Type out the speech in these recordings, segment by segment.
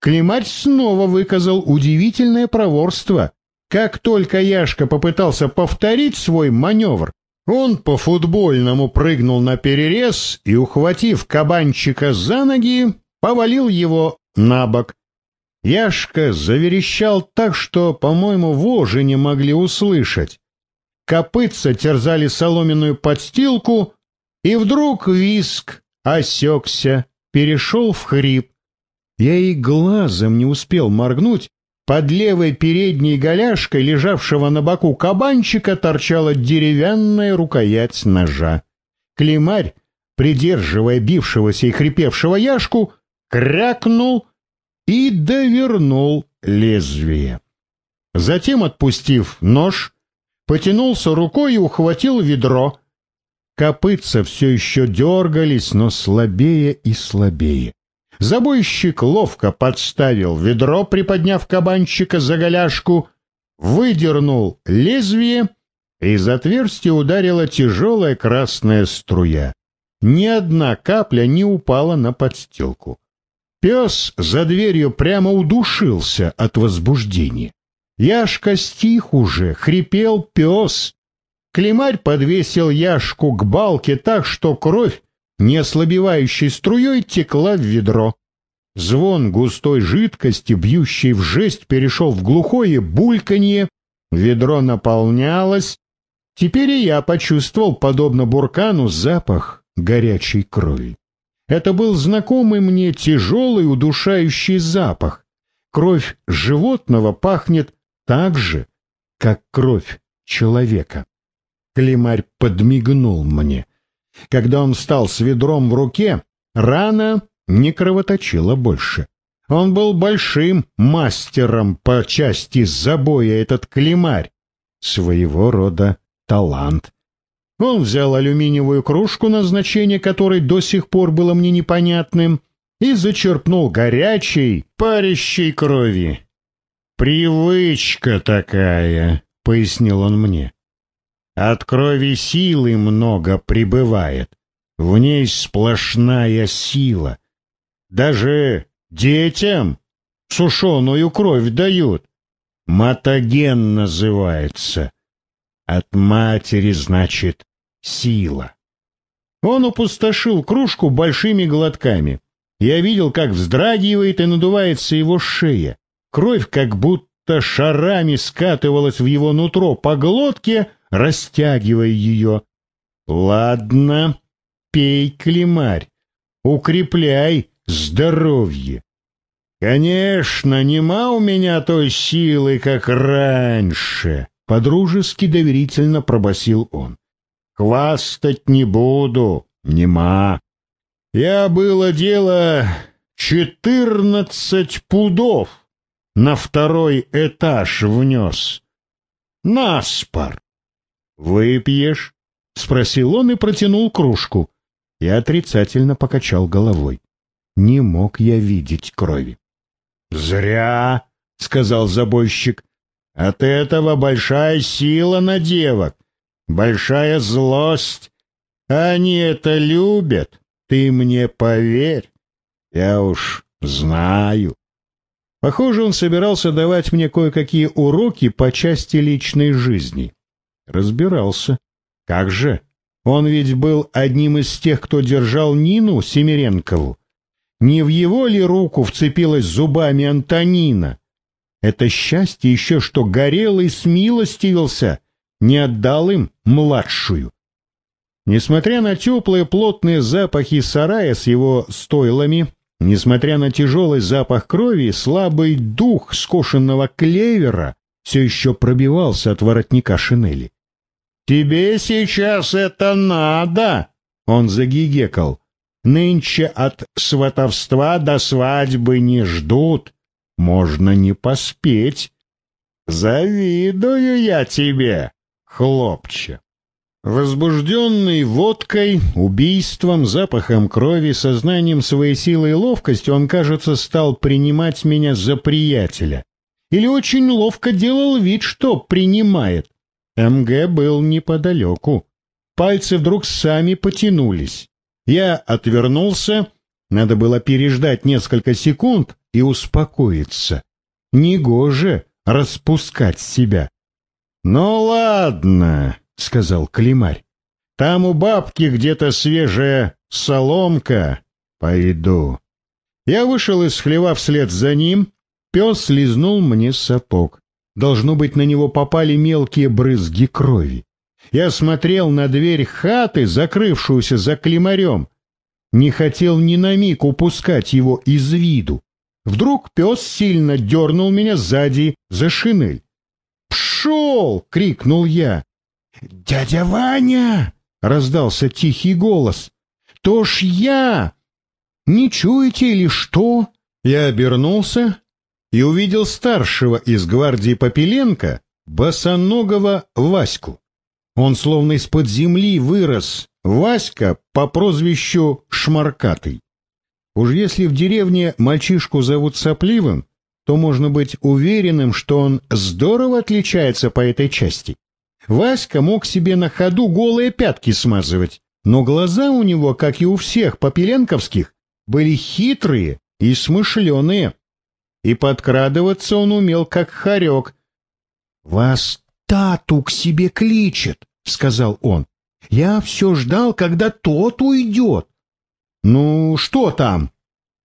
Климарь снова выказал удивительное проворство. Как только Яшка попытался повторить свой маневр, он по-футбольному прыгнул на перерез и, ухватив кабанчика за ноги, повалил его на бок. Яшка заверещал так, что, по-моему, вожи не могли услышать. Копытца терзали соломенную подстилку, и вдруг виск осекся, перешел в хрип. Я и глазом не успел моргнуть, под левой передней голяшкой, лежавшего на боку кабанчика, торчала деревянная рукоять ножа. Климарь, придерживая бившегося и хрипевшего яшку, крякнул и довернул лезвие. Затем, отпустив нож, потянулся рукой и ухватил ведро. Копытца все еще дергались, но слабее и слабее. Забойщик ловко подставил ведро, приподняв кабанчика за голяшку, выдернул лезвие, и из отверстия ударила тяжелая красная струя. Ни одна капля не упала на подстилку. Пес за дверью прямо удушился от возбуждения. Яшка стих уже, хрипел пес. Климарь подвесил Яшку к балке так, что кровь, не ослабевающей струей, текла в ведро. Звон густой жидкости, бьющей в жесть, перешел в глухое бульканье, ведро наполнялось. Теперь и я почувствовал, подобно буркану, запах горячей крови. Это был знакомый мне тяжелый удушающий запах. Кровь животного пахнет так же, как кровь человека. Климарь подмигнул мне. Когда он встал с ведром в руке, рана не кровоточила больше. Он был большим мастером по части забоя этот климарь. Своего рода талант. Он взял алюминиевую кружку, назначение которой до сих пор было мне непонятным, и зачерпнул горячей, парящей крови. «Привычка такая», — пояснил он мне. «От крови силы много прибывает, в ней сплошная сила. Даже детям сушеную кровь дают. Матоген называется. От матери, значит, сила». Он опустошил кружку большими глотками. Я видел, как вздрагивает и надувается его шея. Кровь как будто шарами скатывалась в его нутро по глотке, растягивая ее. Ладно, пей, клемарь, укрепляй здоровье. Конечно, нема у меня той силы, как раньше, подружески доверительно пробасил он. Хвастать не буду, нема. Я было дело четырнадцать пудов на второй этаж внес. Наспор. Выпьешь? Спросил он и протянул кружку. Я отрицательно покачал головой. Не мог я видеть крови. Зря, сказал забойщик. От этого большая сила на девок, большая злость. Они это любят, ты мне поверь. Я уж знаю. Похоже, он собирался давать мне кое-какие уроки по части личной жизни. Разбирался. Как же? Он ведь был одним из тех, кто держал Нину Семеренкову. Не в его ли руку вцепилась зубами Антонина? Это счастье еще, что горел и смилостивился, не отдал им младшую. Несмотря на теплые плотные запахи сарая с его стойлами, Несмотря на тяжелый запах крови, слабый дух скошенного клевера все еще пробивался от воротника шинели. «Тебе сейчас это надо!» — он загигекал. «Нынче от сватовства до свадьбы не ждут. Можно не поспеть. Завидую я тебе, хлопче!» Возбужденный водкой, убийством, запахом крови, сознанием своей силы и ловкости, он, кажется, стал принимать меня за приятеля. Или очень ловко делал вид, что принимает. МГ был неподалеку. Пальцы вдруг сами потянулись. Я отвернулся. Надо было переждать несколько секунд, и успокоиться. Негоже распускать себя. — Ну ладно, — сказал Климарь. — Там у бабки где-то свежая соломка. Пойду. Я вышел из хлева вслед за ним. Пес лизнул мне сапог. Должно быть, на него попали мелкие брызги крови. Я смотрел на дверь хаты, закрывшуюся за климарем. Не хотел ни на миг упускать его из виду. Вдруг пес сильно дернул меня сзади за шинель. «Пшел!» — крикнул я. «Дядя Ваня!» — раздался тихий голос. «То ж я! Не чуете или что?» Я обернулся и увидел старшего из гвардии Попеленко, босоногого Ваську. Он словно из-под земли вырос, Васька по прозвищу Шмаркатый. Уж если в деревне мальчишку зовут Сопливым, то можно быть уверенным, что он здорово отличается по этой части. Васька мог себе на ходу голые пятки смазывать, но глаза у него, как и у всех попеленковских, были хитрые и смышленые. И подкрадываться он умел, как хорек. — Вас тату к себе кличет, — сказал он. — Я все ждал, когда тот уйдет. «Ну, что там?»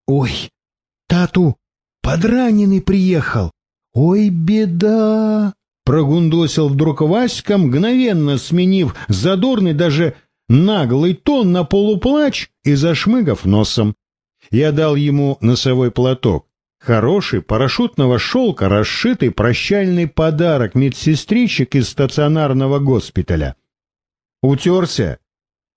«Ой, тату, подраненный приехал. Ой, беда!» Прогундосил вдруг Васька, мгновенно сменив задорный даже наглый тон на полуплач и зашмыгав носом. Я дал ему носовой платок. Хороший, парашютного шелка, расшитый прощальный подарок медсестричек из стационарного госпиталя. Утерся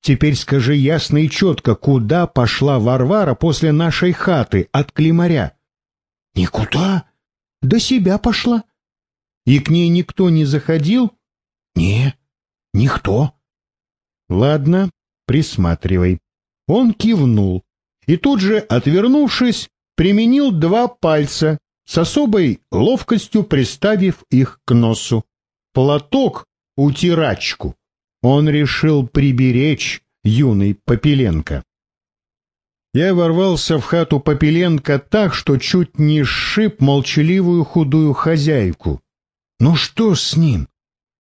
Теперь скажи ясно и четко, куда пошла Варвара после нашей хаты от Климаря? — Никуда. До себя пошла. — И к ней никто не заходил? — Не, никто. — Ладно, присматривай. Он кивнул и тут же, отвернувшись, применил два пальца, с особой ловкостью приставив их к носу. Платок утирачку он решил приберечь юный Попеленко. Я ворвался в хату Попеленко так, что чуть не сшиб молчаливую худую хозяйку. «Ну что с ним?»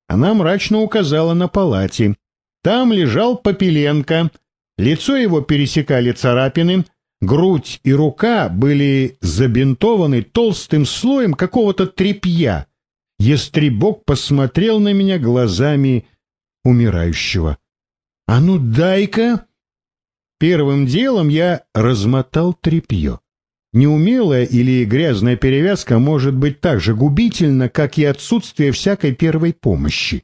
Она мрачно указала на палате. Там лежал Попеленко. Лицо его пересекали царапины, грудь и рука были забинтованы толстым слоем какого-то тряпья. Естребок посмотрел на меня глазами умирающего. «А ну дай-ка!» Первым делом я размотал тряпье. Неумелая или грязная перевязка может быть так же губительна, как и отсутствие всякой первой помощи.